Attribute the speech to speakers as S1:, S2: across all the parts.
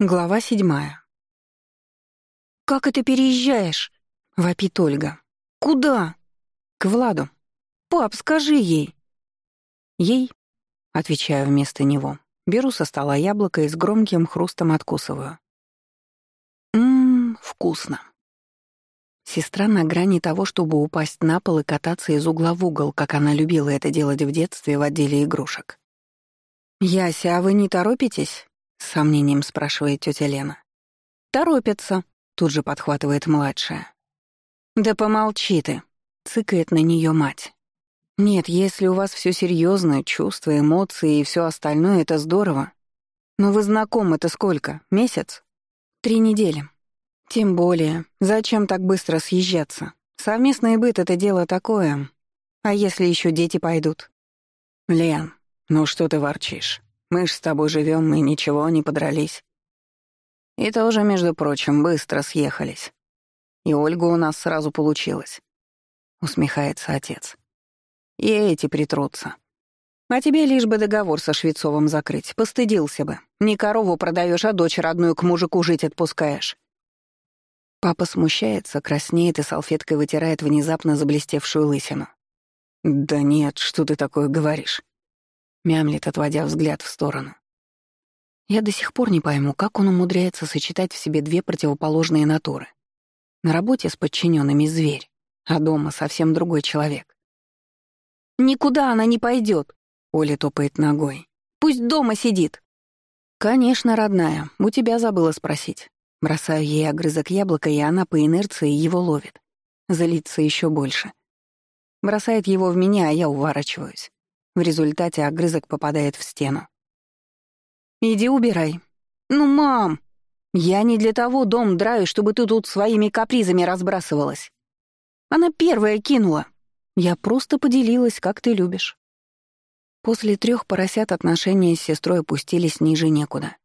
S1: Глава седьмая. «Как это переезжаешь?» — вопит Ольга. «Куда?» «К Владу». «Пап, скажи ей». «Ей?» — отвечаю вместо него. Беру со стола яблоко и с громким хрустом откусываю. Ммм, вкусно. Сестра на грани того, чтобы упасть на пол и кататься из угла в угол, как она любила это делать в детстве в отделе игрушек. «Яся, а вы не торопитесь?» — с сомнением спрашивает тетя Лена. «Торопятся», — тут же подхватывает младшая. «Да помолчи ты», — цыкает на нее мать. «Нет, если у вас все серьезно, чувства, эмоции и все остальное, это здорово. Но вы знакомы-то сколько? Месяц? Три недели. Тем более, зачем так быстро съезжаться? Совместный быт — это дело такое. А если еще дети пойдут?» «Лен, ну что ты ворчишь? Мы ж с тобой живем, мы ничего не подрались. И тоже, между прочим, быстро съехались. И Ольга у нас сразу получилась. Усмехается отец. И эти притрутся. А тебе лишь бы договор со Швецовым закрыть. Постыдился бы. Не корову продаешь, а дочь родную к мужику жить отпускаешь. Папа смущается, краснеет и салфеткой вытирает внезапно заблестевшую лысину. «Да нет, что ты такое говоришь?» Мямлит, отводя взгляд в сторону. Я до сих пор не пойму, как он умудряется сочетать в себе две противоположные натуры. На работе с подчиненными зверь, а дома совсем другой человек. «Никуда она не пойдет, Оля топает ногой. «Пусть дома сидит!» «Конечно, родная, у тебя забыла спросить». Бросаю ей огрызок яблока, и она по инерции его ловит. Залится еще больше. Бросает его в меня, а я уворачиваюсь. В результате огрызок попадает в стену. «Иди убирай». «Ну, мам!» «Я не для того дом драю, чтобы ты тут своими капризами разбрасывалась». Она первая кинула. Я просто поделилась, как ты любишь. После трех поросят отношения с сестрой опустились ниже некуда.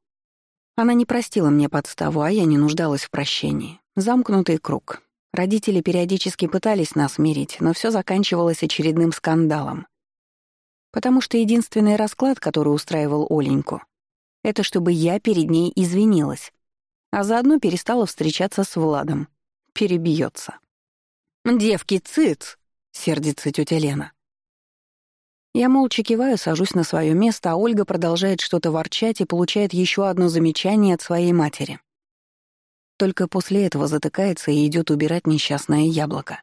S1: Она не простила мне подставу, а я не нуждалась в прощении. Замкнутый круг. Родители периодически пытались нас мирить, но все заканчивалось очередным скандалом. Потому что единственный расклад, который устраивал Оленьку, это чтобы я перед ней извинилась, а заодно перестала встречаться с Владом. Перебьется. «Девки, цыц!» — сердится тетя Лена. Я молча киваю, сажусь на свое место, а Ольга продолжает что-то ворчать и получает еще одно замечание от своей матери. Только после этого затыкается и идет убирать несчастное яблоко.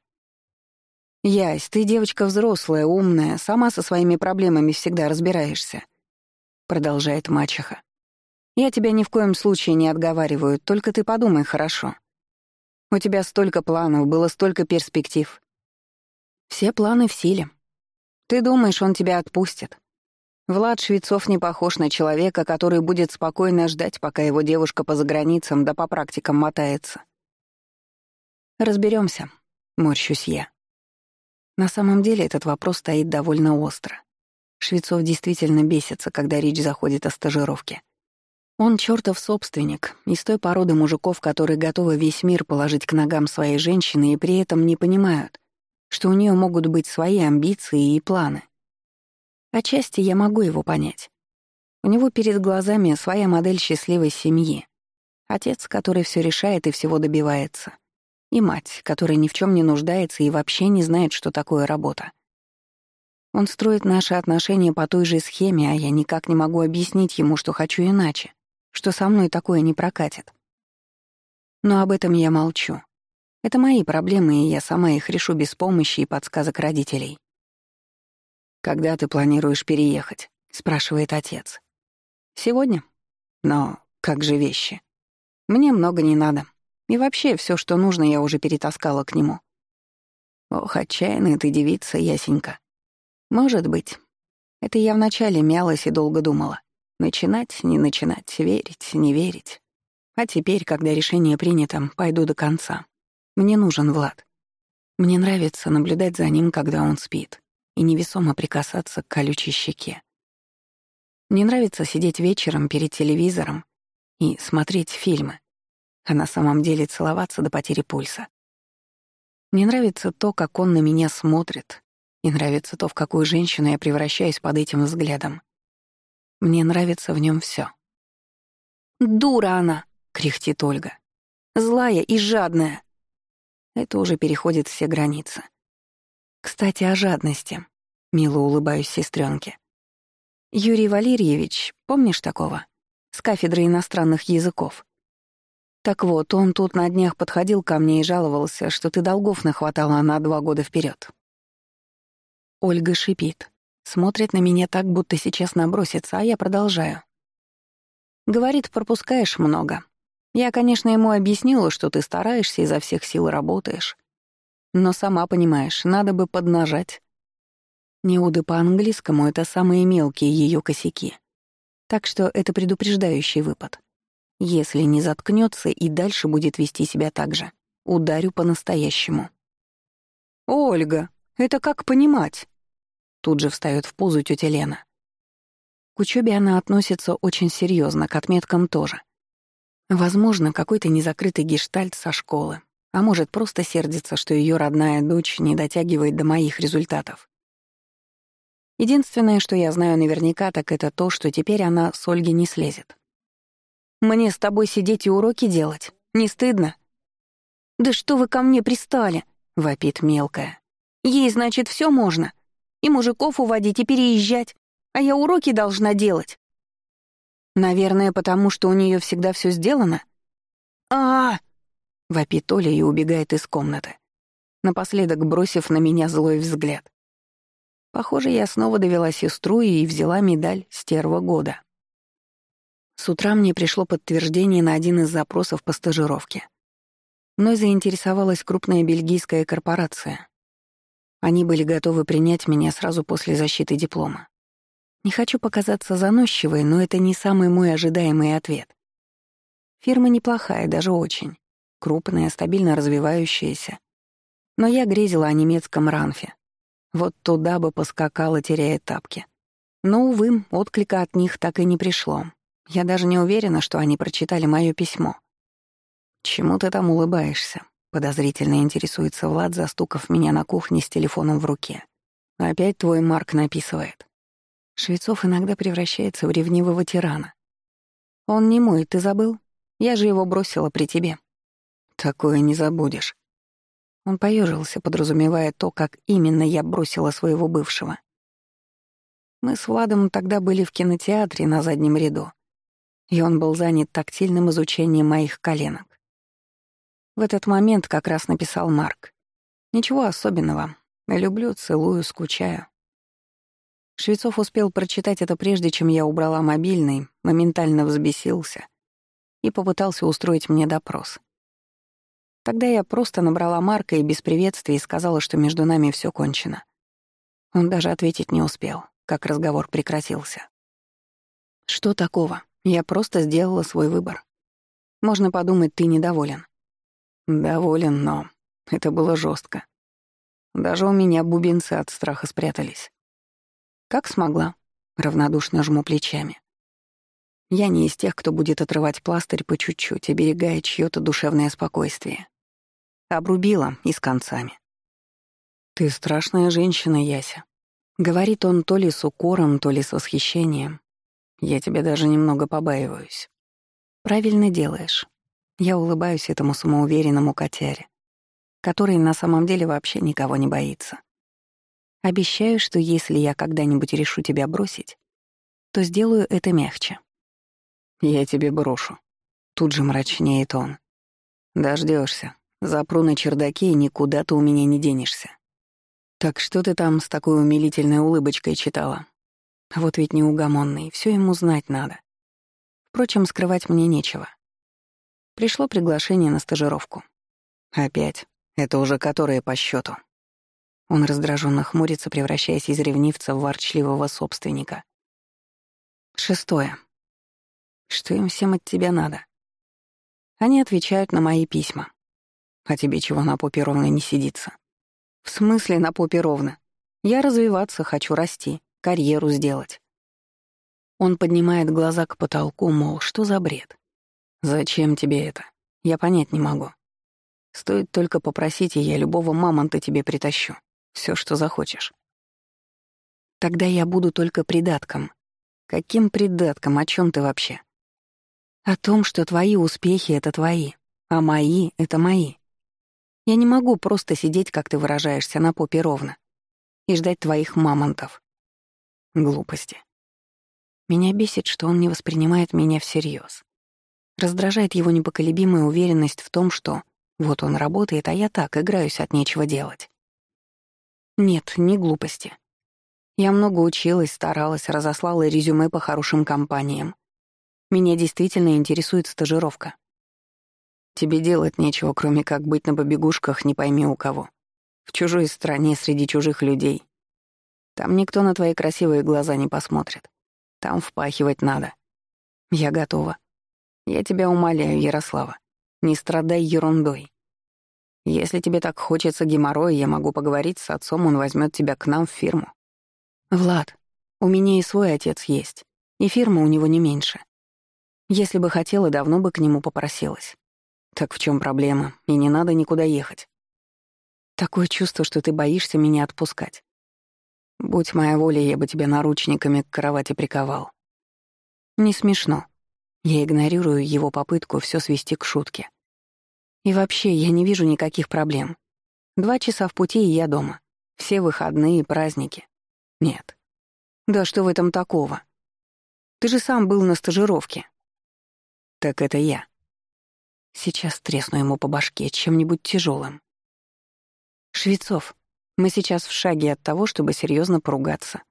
S1: «Ясь, ты девочка взрослая, умная, сама со своими проблемами всегда разбираешься», — продолжает мачеха. «Я тебя ни в коем случае не отговариваю, только ты подумай хорошо. У тебя столько планов, было столько перспектив. Все планы в силе. Ты думаешь, он тебя отпустит? Влад Швецов не похож на человека, который будет спокойно ждать, пока его девушка по заграницам да по практикам мотается. Разберемся, морщусь я. На самом деле этот вопрос стоит довольно остро. Швецов действительно бесится, когда речь заходит о стажировке. Он чертов собственник, из той породы мужиков, которые готовы весь мир положить к ногам своей женщины и при этом не понимают, что у нее могут быть свои амбиции и планы. Отчасти я могу его понять. У него перед глазами своя модель счастливой семьи. Отец, который все решает и всего добивается — и мать, которая ни в чем не нуждается и вообще не знает, что такое работа. Он строит наши отношения по той же схеме, а я никак не могу объяснить ему, что хочу иначе, что со мной такое не прокатит. Но об этом я молчу. Это мои проблемы, и я сама их решу без помощи и подсказок родителей. «Когда ты планируешь переехать?» — спрашивает отец. «Сегодня? Но как же вещи? Мне много не надо. И вообще, все, что нужно, я уже перетаскала к нему. Ох, отчаянная ты девица, Ясенька. Может быть. Это я вначале мялась и долго думала. Начинать, не начинать, верить, не верить. А теперь, когда решение принято, пойду до конца. Мне нужен Влад. Мне нравится наблюдать за ним, когда он спит, и невесомо прикасаться к колючей щеке. Мне нравится сидеть вечером перед телевизором и смотреть фильмы, а на самом деле целоваться до потери пульса. Мне нравится то, как он на меня смотрит, и нравится то, в какую женщину я превращаюсь под этим взглядом. Мне нравится в нем все. «Дура она!» — кряхтит Ольга. «Злая и жадная!» Это уже переходит все границы. Кстати, о жадности. Мило улыбаюсь сестренке. Юрий Валерьевич, помнишь такого? С кафедры иностранных языков. Так вот, он тут на днях подходил ко мне и жаловался, что ты долгов нахватала на два года вперед. Ольга шипит. Смотрит на меня так, будто сейчас набросится, а я продолжаю. Говорит, пропускаешь много. Я, конечно, ему объяснила, что ты стараешься, изо всех сил работаешь. Но сама понимаешь, надо бы поднажать. Неуды по-английскому — это самые мелкие ее косяки. Так что это предупреждающий выпад. Если не заткнется и дальше будет вести себя так же, ударю по-настоящему. «Ольга, это как понимать?» Тут же встает в позу тетя Лена. К учебе она относится очень серьезно, к отметкам тоже. Возможно, какой-то незакрытый гештальт со школы, а может, просто сердится, что ее родная дочь не дотягивает до моих результатов. Единственное, что я знаю наверняка, так это то, что теперь она с Ольги не слезет. «Мне с тобой сидеть и уроки делать? Не стыдно?» «Да что вы ко мне пристали?» — вопит мелкая. «Ей, значит, все можно. И мужиков уводить, и переезжать а я уроки должна делать. Наверное, потому что у нее всегда все сделано. А, -а, -а вопит Оля и убегает из комнаты, напоследок бросив на меня злой взгляд. Похоже, я снова довела сестру и взяла медаль «Стерва года». С утра мне пришло подтверждение на один из запросов по стажировке. Мной заинтересовалась крупная бельгийская корпорация. Они были готовы принять меня сразу после защиты диплома. Не хочу показаться заносчивой, но это не самый мой ожидаемый ответ. Фирма неплохая, даже очень. Крупная, стабильно развивающаяся. Но я грезила о немецком ранфе. Вот туда бы поскакала, теряя тапки. Но, увы, отклика от них так и не пришло. Я даже не уверена, что они прочитали мое письмо. «Чему ты там улыбаешься?» — подозрительно интересуется Влад, застукав меня на кухне с телефоном в руке. «Опять твой Марк написывает». Швецов иногда превращается в ревнивого тирана. Он не мой, ты забыл? Я же его бросила при тебе. Такое не забудешь. Он поежился, подразумевая то, как именно я бросила своего бывшего. Мы с Владом тогда были в кинотеатре на заднем ряду, и он был занят тактильным изучением моих коленок. В этот момент как раз написал Марк. Ничего особенного. Люблю, целую, скучаю. Швецов успел прочитать это прежде, чем я убрала мобильный, моментально взбесился и попытался устроить мне допрос. Тогда я просто набрала Марка и без приветствия сказала, что между нами все кончено. Он даже ответить не успел, как разговор прекратился. «Что такого? Я просто сделала свой выбор. Можно подумать, ты недоволен». «Доволен, но это было жестко. Даже у меня бубенцы от страха спрятались. Как смогла. Равнодушно жму плечами. Я не из тех, кто будет отрывать пластырь по чуть-чуть, оберегая чьё-то душевное спокойствие. Обрубила и с концами. «Ты страшная женщина, Яся», — говорит он то ли с укором, то ли с восхищением. «Я тебя даже немного побаиваюсь». «Правильно делаешь». Я улыбаюсь этому самоуверенному котяре, который на самом деле вообще никого не боится. Обещаю, что если я когда-нибудь решу тебя бросить, то сделаю это мягче. Я тебе брошу. Тут же мрачнеет он. Дождешься. Запру на чердаке, и никуда ты у меня не денешься. Так что ты там с такой умилительной улыбочкой читала? Вот ведь неугомонный, все ему знать надо. Впрочем, скрывать мне нечего. Пришло приглашение на стажировку. Опять. Это уже которое по счету. Он раздраженно хмурится, превращаясь из ревнивца в ворчливого собственника. Шестое. Что им всем от тебя надо? Они отвечают на мои письма. А тебе чего на попе ровно не сидится? В смысле на попе ровно? Я развиваться хочу, расти, карьеру сделать. Он поднимает глаза к потолку, мол, что за бред? Зачем тебе это? Я понять не могу. Стоит только попросить, и я любого мамонта тебе притащу все, что захочешь. Тогда я буду только придатком. Каким придатком? О чем ты вообще? О том, что твои успехи — это твои, а мои — это мои. Я не могу просто сидеть, как ты выражаешься, на попе ровно и ждать твоих мамонтов. Глупости. Меня бесит, что он не воспринимает меня всерьез. Раздражает его непоколебимая уверенность в том, что вот он работает, а я так, играюсь от нечего делать. Нет, не глупости. Я много училась, старалась, разослала резюме по хорошим компаниям. Меня действительно интересует стажировка. Тебе делать нечего, кроме как быть на побегушках не пойми у кого. В чужой стране, среди чужих людей. Там никто на твои красивые глаза не посмотрит. Там впахивать надо. Я готова. Я тебя умоляю, Ярослава, не страдай ерундой. Если тебе так хочется геморроя, я могу поговорить с отцом, он возьмет тебя к нам в фирму. Влад, у меня и свой отец есть, и фирма у него не меньше. Если бы хотела, давно бы к нему попросилась. Так в чем проблема? И не надо никуда ехать. Такое чувство, что ты боишься меня отпускать. Будь моя воля, я бы тебя наручниками к кровати приковал. Не смешно. Я игнорирую его попытку все свести к шутке. И вообще, я не вижу никаких проблем. Два часа в пути, и я дома. Все выходные и праздники. Нет. Да что в этом такого? Ты же сам был на стажировке. Так это я. Сейчас тресну ему по башке чем-нибудь тяжелым. Швецов, мы сейчас в шаге от того, чтобы серьезно поругаться.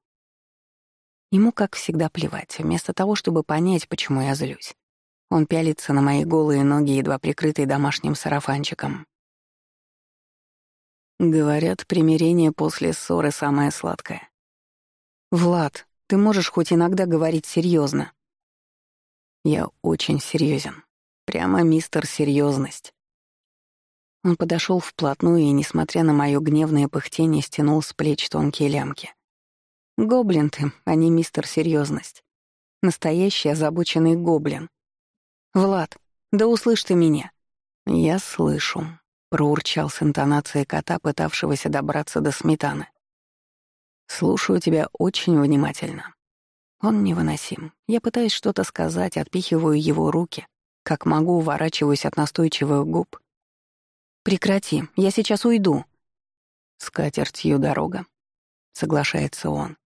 S1: Ему, как всегда, плевать, вместо того, чтобы понять, почему я злюсь. Он пялится на мои голые ноги, едва прикрытые домашним сарафанчиком. Говорят, примирение после ссоры самое сладкое. Влад, ты можешь хоть иногда говорить серьезно. Я очень серьезен. Прямо мистер серьезность. Он подошел вплотную и, несмотря на мое гневное пыхтение, стянул с плеч тонкие лямки. Гоблин ты, а не мистер серьезность. Настоящий озабоченный гоблин. Влад, да услышь ты меня. Я слышу, проурчал с интонацией кота, пытавшегося добраться до сметаны. Слушаю тебя очень внимательно. Он невыносим. Я пытаюсь что-то сказать, отпихиваю его руки, как могу, уворачиваюсь от настойчивых губ. «Прекрати, я сейчас уйду». «С катертью дорога», — соглашается он,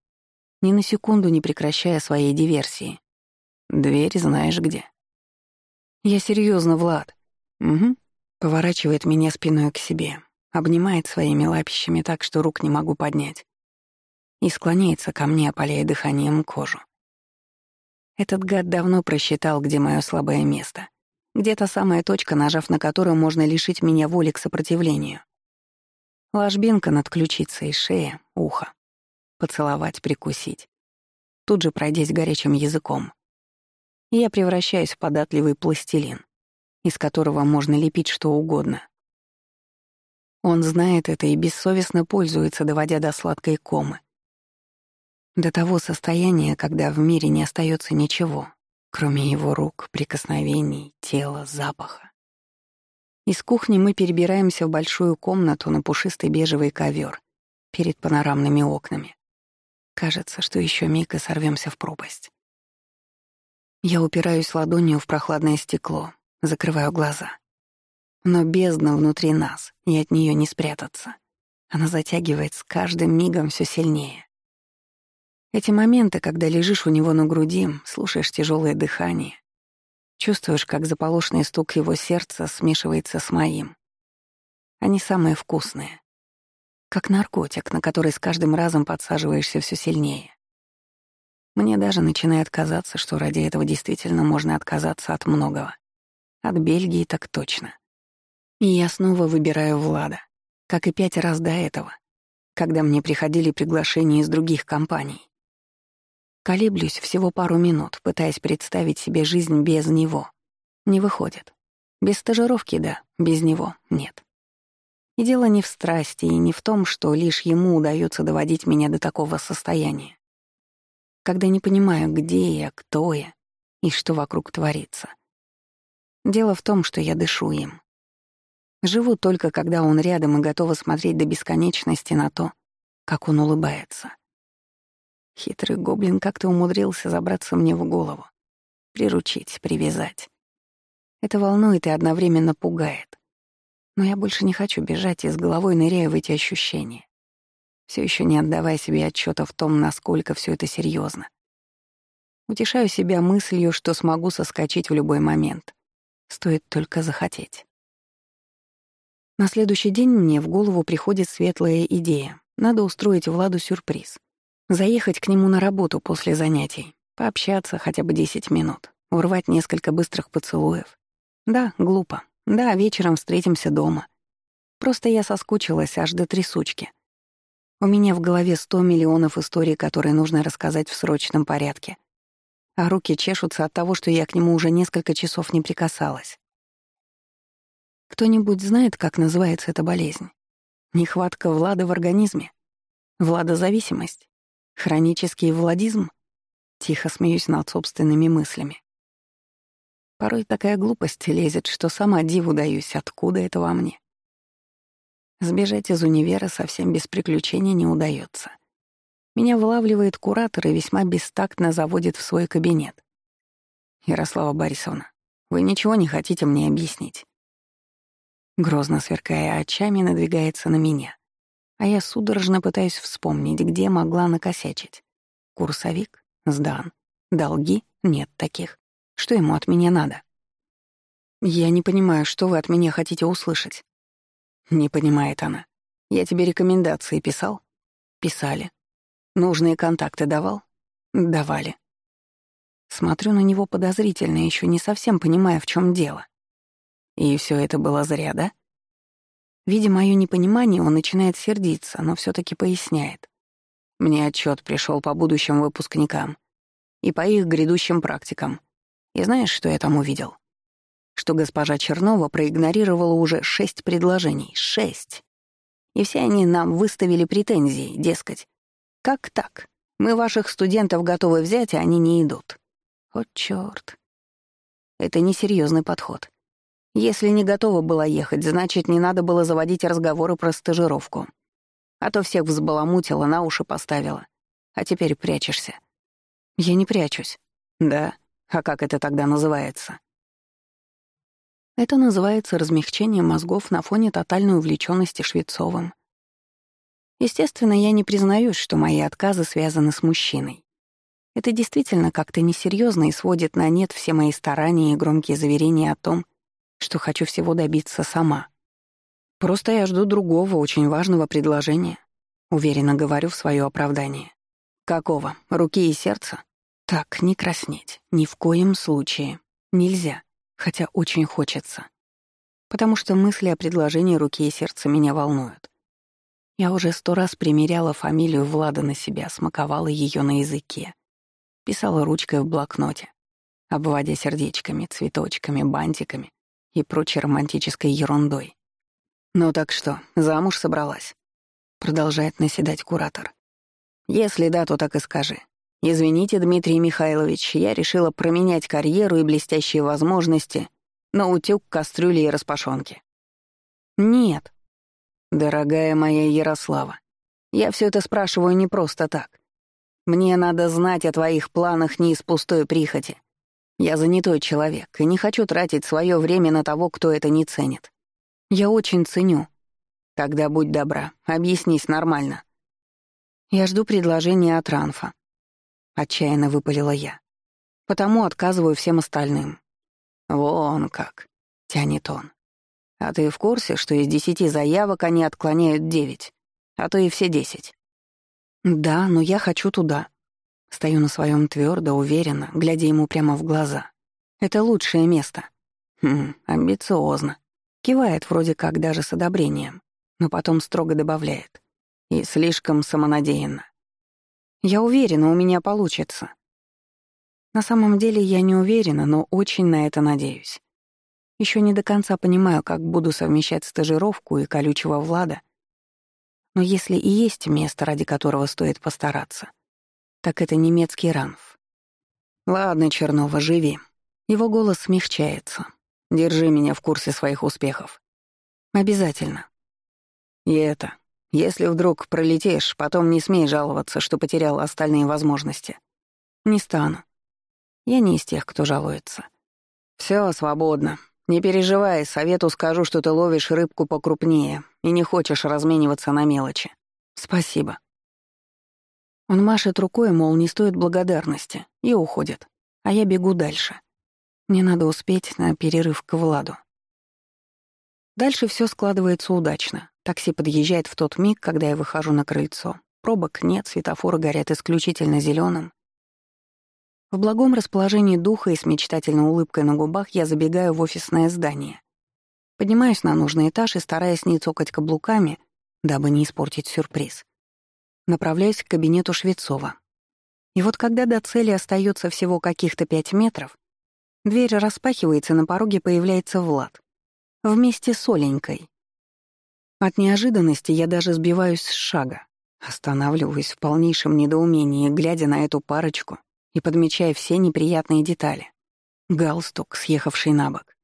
S1: ни на секунду не прекращая своей диверсии. «Дверь знаешь где». «Я серьезно, Влад». «Угу», — поворачивает меня спиной к себе, обнимает своими лапищами так, что рук не могу поднять, и склоняется ко мне, опаляя дыханием кожу. Этот гад давно просчитал, где мое слабое место. Где та самая точка, нажав на которую можно лишить меня воли к сопротивлению. Ложбинка над ключицей, шея, ухо. Поцеловать, прикусить. Тут же пройдясь горячим языком. Я превращаюсь в податливый пластилин, из которого можно лепить что угодно. Он знает это и бессовестно пользуется, доводя до сладкой комы. До того состояния, когда в мире не остается ничего, кроме его рук, прикосновений, тела, запаха. Из кухни мы перебираемся в большую комнату на пушистый бежевый ковер перед панорамными окнами. Кажется, что еще миг и сорвемся в пропасть. Я упираюсь ладонью в прохладное стекло, закрываю глаза. Но бездна внутри нас, и от нее не спрятаться. Она затягивает с каждым мигом все сильнее. Эти моменты, когда лежишь у него на груди, слушаешь тяжелое дыхание, чувствуешь, как заполошный стук его сердца смешивается с моим. Они самые вкусные. Как наркотик, на который с каждым разом подсаживаешься все сильнее. Мне даже начинает казаться, что ради этого действительно можно отказаться от многого. От Бельгии так точно. И я снова выбираю Влада, как и пять раз до этого, когда мне приходили приглашения из других компаний. Колеблюсь всего пару минут, пытаясь представить себе жизнь без него. Не выходит. Без стажировки — да, без него — нет. И дело не в страсти и не в том, что лишь ему удается доводить меня до такого состояния. Когда не понимаю, где я, кто я и что вокруг творится. Дело в том, что я дышу им. Живу только, когда он рядом и готова смотреть до бесконечности на то, как он улыбается. Хитрый гоблин как-то умудрился забраться мне в голову. Приручить, привязать. Это волнует и одновременно пугает. Но я больше не хочу бежать и с головой ныряю в эти ощущения, все еще не отдавая себе отчета в том, насколько все это серьезно. Утешаю себя мыслью, что смогу соскочить в любой момент. Стоит только захотеть. На следующий день мне в голову приходит светлая идея. Надо устроить Владу сюрприз. Заехать к нему на работу после занятий, пообщаться хотя бы 10 минут, урвать несколько быстрых поцелуев. Да, глупо. Да, вечером встретимся дома. Просто я соскучилась аж до трясучки. У меня в голове сто миллионов историй, которые нужно рассказать в срочном порядке. А руки чешутся от того, что я к нему уже несколько часов не прикасалась. Кто-нибудь знает, как называется эта болезнь? Нехватка влада в организме? Владозависимость? Хронический владизм? Тихо смеюсь над собственными мыслями. Порой такая глупость лезет, что сама диву даюсь, откуда это во мне. Сбежать из универа совсем без приключений не удается. Меня вылавливает куратор и весьма бестактно заводит в свой кабинет. «Ярослава Борисовна, вы ничего не хотите мне объяснить?» Грозно сверкая очами, надвигается на меня а я судорожно пытаюсь вспомнить, где могла накосячить. Курсовик? Сдан. Долги? Нет таких. Что ему от меня надо? Я не понимаю, что вы от меня хотите услышать. Не понимает она. Я тебе рекомендации писал? Писали. Нужные контакты давал? Давали. Смотрю на него подозрительно, еще не совсем понимая, в чем дело. И все это было зря, да? Видя мое непонимание, он начинает сердиться, но все таки поясняет. Мне отчет пришел по будущим выпускникам и по их грядущим практикам. И знаешь, что я там увидел? Что госпожа Чернова проигнорировала уже шесть предложений. Шесть. И все они нам выставили претензии, дескать. Как так? Мы ваших студентов готовы взять, а они не идут. О, чёрт. Это несерьезный подход. Если не готова была ехать, значит, не надо было заводить разговоры про стажировку. А то всех взбаламутила, на уши поставила. А теперь прячешься. Я не прячусь. Да? А как это тогда называется? Это называется размягчение мозгов на фоне тотальной увлеченности Швецовым. Естественно, я не признаюсь, что мои отказы связаны с мужчиной. Это действительно как-то несерьезно и сводит на нет все мои старания и громкие заверения о том, что хочу всего добиться сама. Просто я жду другого, очень важного предложения. Уверенно говорю в свое оправдание. Какого? Руки и сердца? Так, не краснеть. Ни в коем случае. Нельзя. Хотя очень хочется. Потому что мысли о предложении руки и сердца меня волнуют. Я уже сто раз примеряла фамилию Влада на себя, смаковала ее на языке. Писала ручкой в блокноте, обводя сердечками, цветочками, бантиками, и прочей романтической ерундой. «Ну так что, замуж собралась?» Продолжает наседать куратор. «Если да, то так и скажи. Извините, Дмитрий Михайлович, я решила променять карьеру и блестящие возможности на утюг, кастрюли и распашонки». «Нет». «Дорогая моя Ярослава, я все это спрашиваю не просто так. Мне надо знать о твоих планах не из пустой прихоти. Я занятой человек и не хочу тратить свое время на того, кто это не ценит. Я очень ценю. Тогда будь добра, объяснись нормально. Я жду предложения от Ранфа. Отчаянно выпалила я. Потому отказываю всем остальным. Вон как, тянет он. А ты в курсе, что из десяти заявок они отклоняют девять, а то и все десять? Да, но я хочу туда. Стою на своем твердо, уверенно, глядя ему прямо в глаза. Это лучшее место. Хм, амбициозно. Кивает вроде как даже с одобрением, но потом строго добавляет. И слишком самонадеянно. Я уверена, у меня получится. На самом деле я не уверена, но очень на это надеюсь. Еще не до конца понимаю, как буду совмещать стажировку и колючего Влада. Но если и есть место, ради которого стоит постараться, так это немецкий ранф. «Ладно, Чернова, живи». Его голос смягчается. «Держи меня в курсе своих успехов». «Обязательно». «И это, если вдруг пролетишь, потом не смей жаловаться, что потерял остальные возможности». «Не стану. Я не из тех, кто жалуется. Все свободно. Не переживай, совету скажу, что ты ловишь рыбку покрупнее и не хочешь размениваться на мелочи. Спасибо. Он машет рукой, мол, не стоит благодарности, и уходит. А я бегу дальше. Мне надо успеть на перерыв к Владу. Дальше все складывается удачно. Такси подъезжает в тот миг, когда я выхожу на крыльцо. Пробок нет, светофоры горят исключительно зеленым. В благом расположении духа и с мечтательной улыбкой на губах я забегаю в офисное здание. Поднимаюсь на нужный этаж и, стараясь не цокать каблуками, дабы не испортить сюрприз, направляюсь к кабинету Швецова. И вот когда до цели остается всего каких-то пять метров, дверь распахивается, на пороге появляется Влад. Вместе с Оленькой. От неожиданности я даже сбиваюсь с шага, останавливаюсь в полнейшем недоумении, глядя на эту парочку и подмечая все неприятные детали. Галстук, съехавший на бок,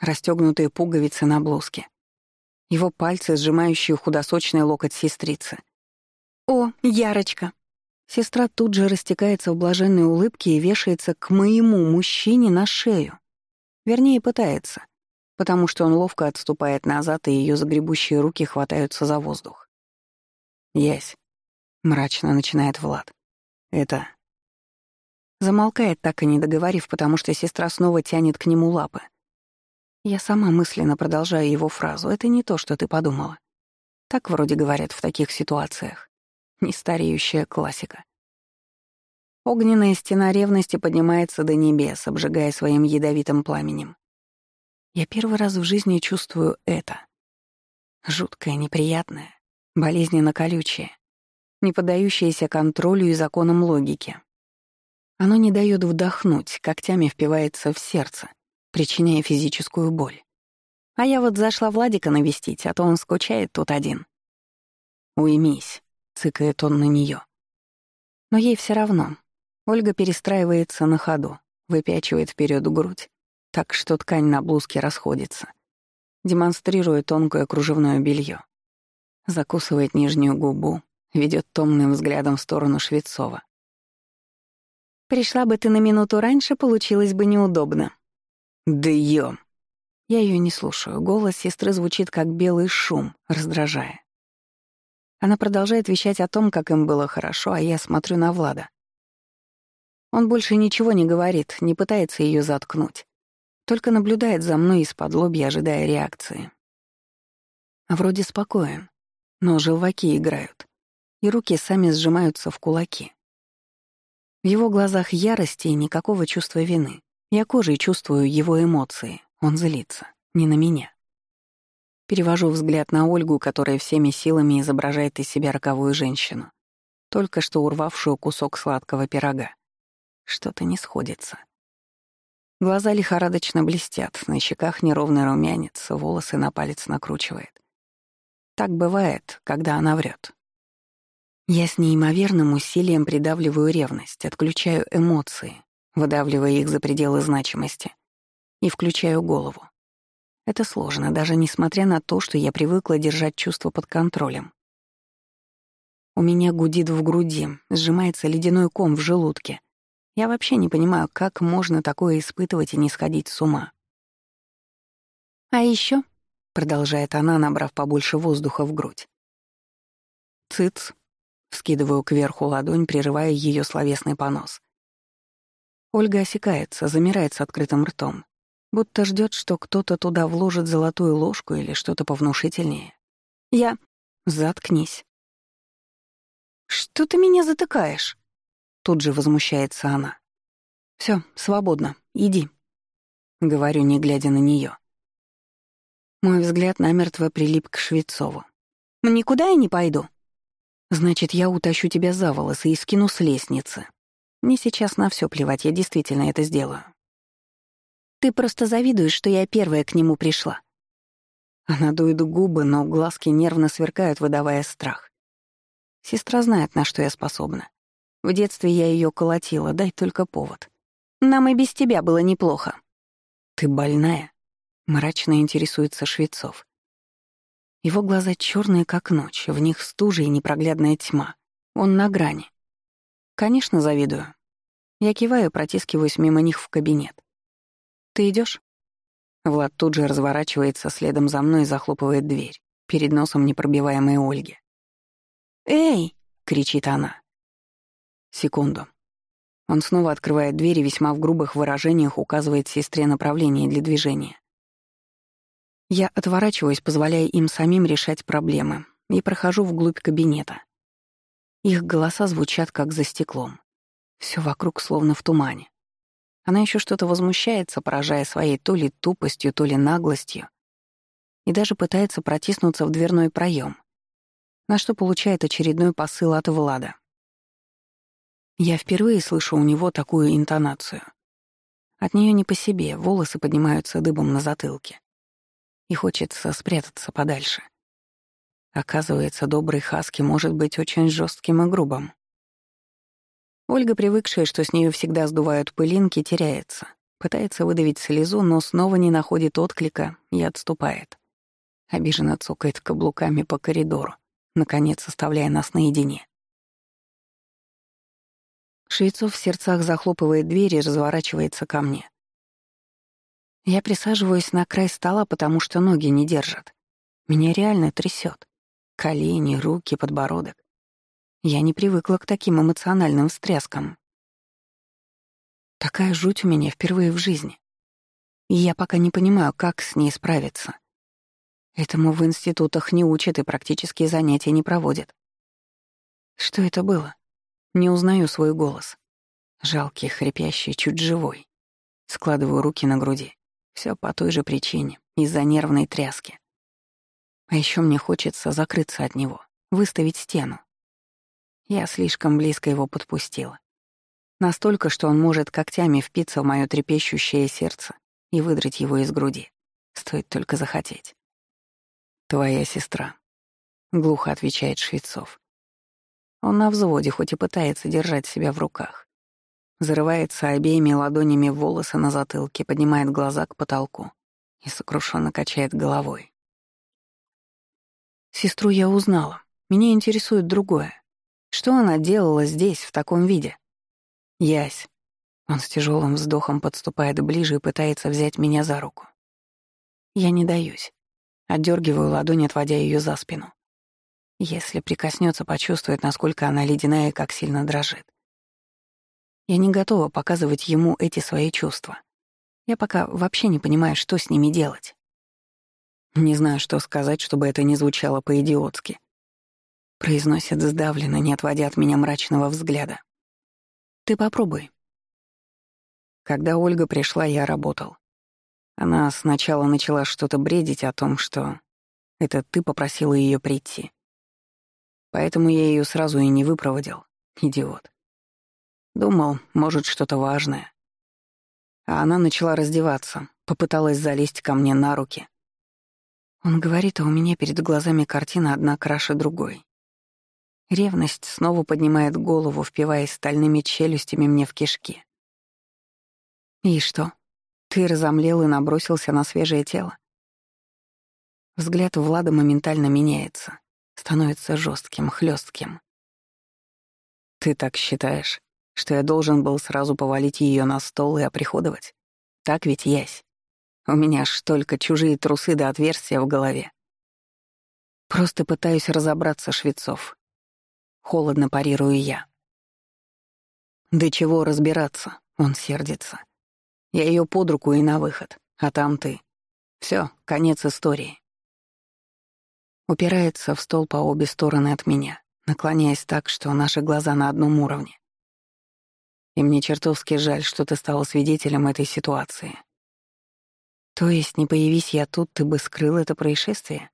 S1: расстегнутые пуговицы на блузке, его пальцы, сжимающие худосочный локоть сестрицы. «О, Ярочка!» Сестра тут же растекается в блаженной улыбке и вешается к моему мужчине на шею. Вернее, пытается, потому что он ловко отступает назад, и ее загребущие руки хватаются за воздух. «Ясь», — мрачно начинает Влад. «Это...» Замолкает, так и не договорив, потому что сестра снова тянет к нему лапы. Я сама мысленно продолжаю его фразу. «Это не то, что ты подумала». Так вроде говорят в таких ситуациях. Нестареющая классика. Огненная стена ревности поднимается до небес, обжигая своим ядовитым пламенем. Я первый раз в жизни чувствую это. Жуткое, неприятное, болезненно колючее, не поддающееся контролю и законам логики. Оно не дает вдохнуть, когтями впивается в сердце, причиняя физическую боль. А я вот зашла Владика навестить, а то он скучает тут один. «Уймись», — цыкает он на нее. Но ей все равно. Ольга перестраивается на ходу, выпячивает вперед грудь, так что ткань на блузке расходится. Демонстрирует тонкое кружевное белье. Закусывает нижнюю губу, ведет томным взглядом в сторону Швецова. «Пришла бы ты на минуту раньше, получилось бы неудобно». «Да ё!» Я ее не слушаю. Голос сестры звучит как белый шум, раздражая. Она продолжает вещать о том, как им было хорошо, а я смотрю на Влада. Он больше ничего не говорит, не пытается ее заткнуть. Только наблюдает за мной из-под лобья, ожидая реакции. Вроде спокоен, но желваки играют, и руки сами сжимаются в кулаки. В его глазах ярости и никакого чувства вины. Я кожей чувствую его эмоции. Он злится. Не на меня. Перевожу взгляд на Ольгу, которая всеми силами изображает из себя роковую женщину, только что урвавшую кусок сладкого пирога. Что-то не сходится. Глаза лихорадочно блестят, на щеках неровный румянец, волосы на палец накручивает. Так бывает, когда она врет. Я с неимоверным усилием придавливаю ревность, отключаю эмоции, выдавливая их за пределы значимости, и включаю голову. Это сложно, даже несмотря на то, что я привыкла держать чувства под контролем. У меня гудит в груди, сжимается ледяной ком в желудке. Я вообще не понимаю, как можно такое испытывать и не сходить с ума. «А еще, продолжает она, набрав побольше воздуха в грудь. «Цыц», — вскидываю кверху ладонь, прерывая ее словесный понос. Ольга осекается, замирает с открытым ртом будто ждет, что кто-то туда вложит золотую ложку или что-то повнушительнее. Я... Заткнись. «Что ты меня затыкаешь?» Тут же возмущается она. Все, свободно, иди», — говорю, не глядя на нее. Мой взгляд намертво прилип к Швецову. «Никуда я не пойду». «Значит, я утащу тебя за волосы и скину с лестницы. Мне сейчас на все плевать, я действительно это сделаю. Ты просто завидуешь, что я первая к нему пришла». Она дует губы, но глазки нервно сверкают, выдавая страх. Сестра знает, на что я способна. В детстве я ее колотила, дай только повод. Нам и без тебя было неплохо. Ты больная? Мрачно интересуется Швецов. Его глаза черные, как ночь, в них стужа и непроглядная тьма. Он на грани. Конечно, завидую. Я киваю, протискиваюсь мимо них в кабинет. Ты идешь? Влад тут же разворачивается следом за мной и захлопывает дверь, перед носом непробиваемой Ольги. «Эй!» — кричит она. Секунду. Он снова открывает дверь и весьма в грубых выражениях указывает сестре направление для движения. Я отворачиваюсь, позволяя им самим решать проблемы, и прохожу вглубь кабинета. Их голоса звучат как за стеклом. Все вокруг словно в тумане. Она еще что-то возмущается, поражая своей то ли тупостью, то ли наглостью, и даже пытается протиснуться в дверной проем, на что получает очередной посыл от Влада. Я впервые слышу у него такую интонацию. От нее не по себе, волосы поднимаются дыбом на затылке. И хочется спрятаться подальше. Оказывается, добрый Хаски может быть очень жестким и грубым. Ольга, привыкшая, что с нее всегда сдувают пылинки, теряется. Пытается выдавить слезу, но снова не находит отклика и отступает. Обиженно цокает каблуками по коридору, наконец оставляя нас наедине. Швецов в сердцах захлопывает дверь и разворачивается ко мне. Я присаживаюсь на край стола, потому что ноги не держат. Меня реально трясет. Колени, руки, подбородок. Я не привыкла к таким эмоциональным встряскам. Такая жуть у меня впервые в жизни. И я пока не понимаю, как с ней справиться. Этому в институтах не учат и практические занятия не проводят. Что это было? Не узнаю свой голос. Жалкий, хрипящий, чуть живой. Складываю руки на груди. Все по той же причине, из-за нервной тряски. А еще мне хочется закрыться от него, выставить стену, я слишком близко его подпустила. Настолько, что он может когтями впиться в мое трепещущее сердце и выдрать его из груди. Стоит только захотеть. «Твоя сестра», — глухо отвечает Швецов. Он на взводе, хоть и пытается держать себя в руках. Зарывается обеими ладонями в волосы на затылке, поднимает глаза к потолку и сокрушенно качает головой. Сестру я узнала. Меня интересует другое. Что она делала здесь, в таком виде? Ясь. Он с тяжелым вздохом подступает ближе и пытается взять меня за руку. Я не даюсь. Отдергиваю ладонь, отводя ее за спину. Если прикоснется, почувствует, насколько она ледяная и как сильно дрожит. Я не готова показывать ему эти свои чувства. Я пока вообще не понимаю, что с ними делать. Не знаю, что сказать, чтобы это не звучало по-идиотски произносит сдавленно, не отводя от меня мрачного взгляда. Ты попробуй. Когда Ольга пришла, я работал. Она сначала начала что-то бредить о том, что это ты попросила ее прийти. Поэтому я ее сразу и не выпроводил. Идиот. Думал, может, что-то важное. А она начала раздеваться, попыталась залезть ко мне на руки. Он говорит, а у меня перед глазами картина одна краше другой. Ревность снова поднимает голову, впиваясь стальными челюстями мне в кишки. «И что? Ты разомлел и набросился на свежее тело?» Взгляд Влада моментально меняется, становится жестким, хлестким. «Ты так считаешь, что я должен был сразу повалить ее на стол и оприходовать? Так ведь, Ясь? У меня аж только чужие трусы до отверстия в голове. Просто пытаюсь разобраться, Швецов, Холодно парирую я. «Да чего разбираться?» — он сердится. «Я ее под руку и на выход, а там ты. Все, конец истории». Упирается в стол по обе стороны от меня, наклоняясь так, что наши глаза на одном уровне. И мне чертовски жаль, что ты стала свидетелем этой ситуации. То есть, не появись я тут, ты бы скрыл это происшествие?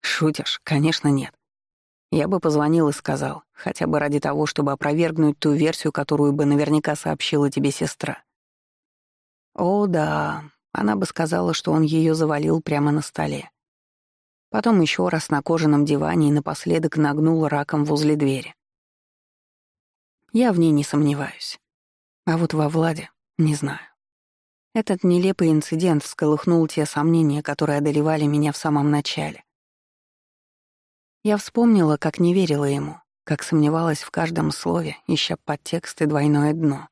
S1: Шутишь? Конечно, нет. Я бы позвонил и сказал, хотя бы ради того, чтобы опровергнуть ту версию, которую бы наверняка сообщила тебе сестра. О, да, она бы сказала, что он ее завалил прямо на столе. Потом еще раз на кожаном диване и напоследок нагнул раком возле двери. Я в ней не сомневаюсь. А вот во Владе не знаю. Этот нелепый инцидент всколыхнул те сомнения, которые одолевали меня в самом начале. Я вспомнила, как не верила ему, как сомневалась в каждом слове, ища подтекст и двойное дно.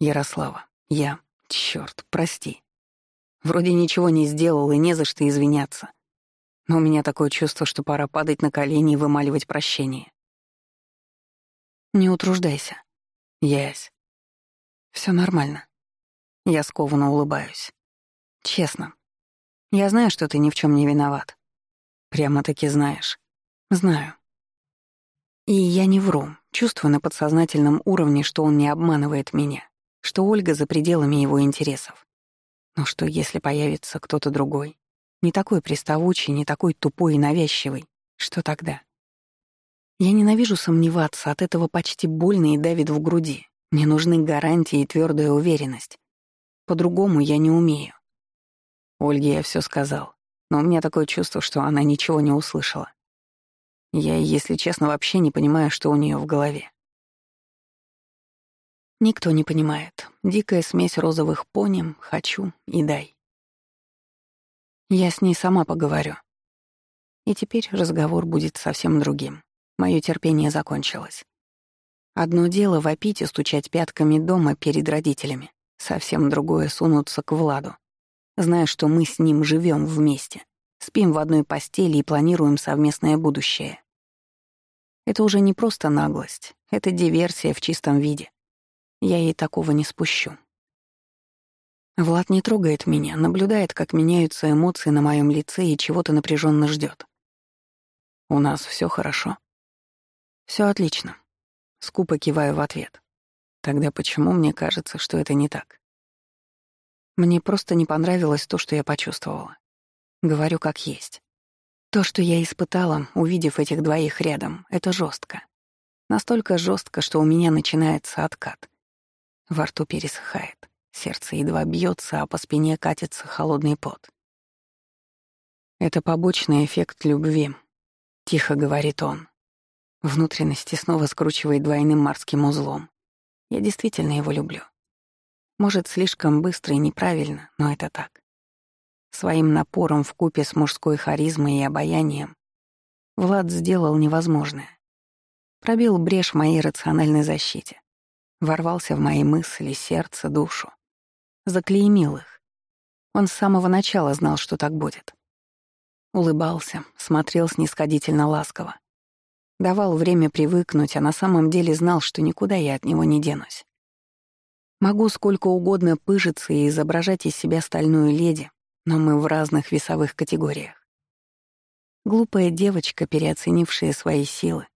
S1: Ярослава, я Чёрт, прости. Вроде ничего не сделал и не за что извиняться. Но у меня такое чувство, что пора падать на колени и вымаливать прощение. Не утруждайся. Ясь. Все нормально. Я скованно улыбаюсь. Честно. Я знаю, что ты ни в чем не виноват. Прямо-таки знаешь. Знаю. И я не вру, чувствую на подсознательном уровне, что он не обманывает меня, что Ольга за пределами его интересов. Но что, если появится кто-то другой? Не такой приставучий, не такой тупой и навязчивый. Что тогда? Я ненавижу сомневаться, от этого почти больно и давит в груди. Мне нужны гарантии и твердая уверенность. По-другому я не умею. Ольге я все сказал, но у меня такое чувство, что она ничего не услышала. Я, если честно, вообще не понимаю, что у нее в голове. Никто не понимает. Дикая смесь розовых пони, хочу и дай. Я с ней сама поговорю. И теперь разговор будет совсем другим. Мое терпение закончилось. Одно дело вопить и стучать пятками дома перед родителями, совсем другое — сунуться к Владу, зная, что мы с ним живем вместе, спим в одной постели и планируем совместное будущее. Это уже не просто наглость, это диверсия в чистом виде. Я ей такого не спущу. Влад не трогает меня, наблюдает, как меняются эмоции на моем лице и чего-то напряженно ждет. У нас все хорошо. Все отлично. Скупо киваю в ответ. Тогда почему мне кажется, что это не так? Мне просто не понравилось то, что я почувствовала. Говорю как есть. То, что я испытала, увидев этих двоих рядом, это жестко. Настолько жестко, что у меня начинается откат. Во рту пересыхает, сердце едва бьется, а по спине катится холодный пот. Это побочный эффект любви, тихо говорит он. Внутренности снова скручивает двойным морским узлом. Я действительно его люблю. Может, слишком быстро и неправильно, но это так. Своим напором в купе с мужской харизмой и обаянием Влад сделал невозможное. Пробил брешь в моей рациональной защите. Ворвался в мои мысли, сердце, душу. Заклеймил их. Он с самого начала знал, что так будет. Улыбался, смотрел снисходительно ласково. Давал время привыкнуть, а на самом деле знал, что никуда я от него не денусь. Могу сколько угодно пыжиться и изображать из себя стальную леди, но мы в разных весовых категориях. Глупая девочка, переоценившая свои силы,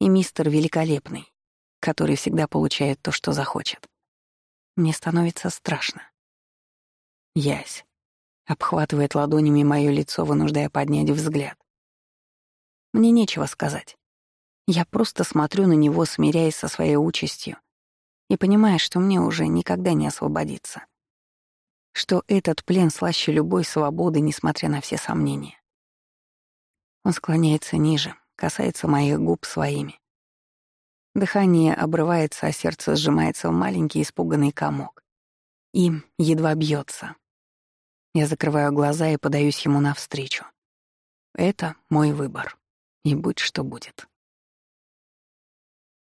S1: и мистер Великолепный, который всегда получает то, что захочет. Мне становится страшно. Ясь обхватывает ладонями мое лицо, вынуждая поднять взгляд. Мне нечего сказать. Я просто смотрю на него, смиряясь со своей участью, и понимая, что мне уже никогда не освободиться. Что этот плен слаще любой свободы, несмотря на все сомнения. Он склоняется ниже, касается моих губ своими. Дыхание обрывается, а сердце сжимается в маленький испуганный комок. Им едва бьется. Я закрываю глаза и подаюсь ему навстречу. Это мой выбор. И будь что будет.